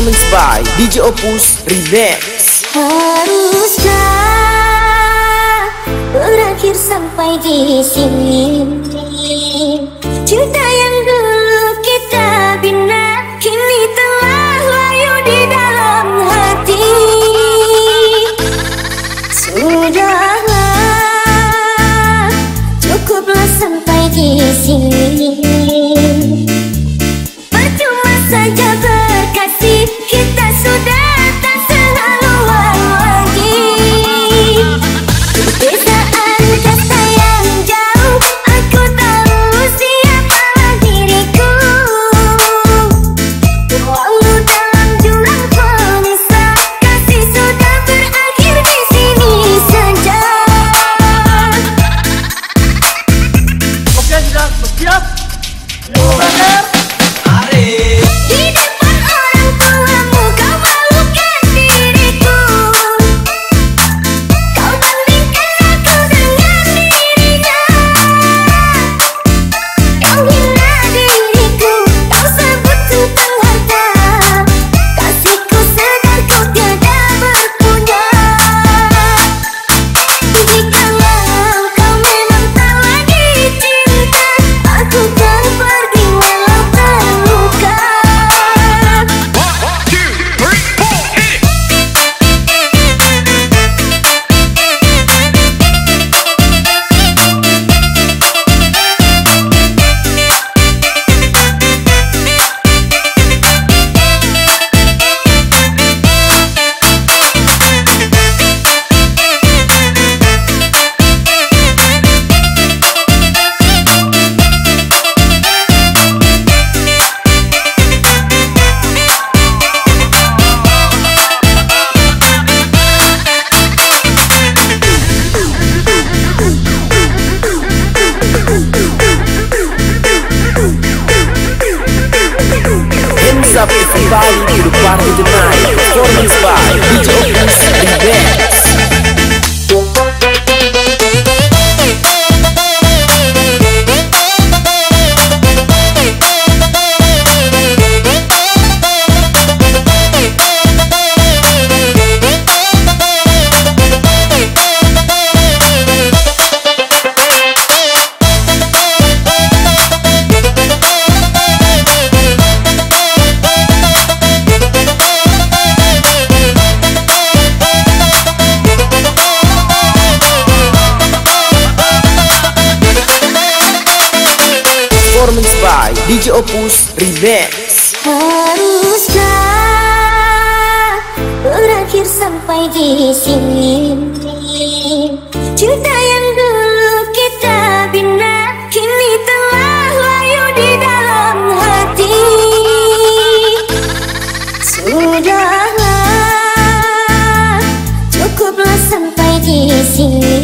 Performance by DJ Opus Remix. Haruskah berakhir sampai di sini. Cinta yang dulu kita bina Kini telah layu di dalam hati. Sudahlah Cukuplah sampai di sini to the party DJ Opus Remix. Haruskah berakhir sampai di sini. Cinta yang dulu kita bina Kini telah layu di dalam hati. Sudahlah Cukuplah sampai di sini